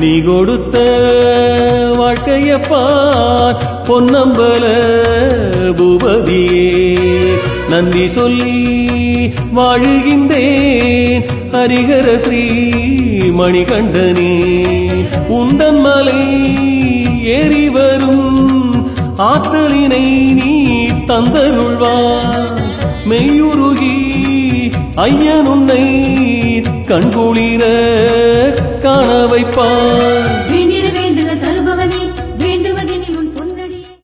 நீ கொடுத்த வாழ்க்கையப்பார் பொன்னம்பல பூபதியே. நன்றி சொல்லி வாழுகின்றேன் ஹரிகர ஸ்ரீ மணிகண்டனே. உந்தன் மலை ஏறி வரும் ஆற்றலினை நீ தந்தருள்வார். மெய்யுருகி ஐயன் உன்னை கண்குளிர வைப்பார்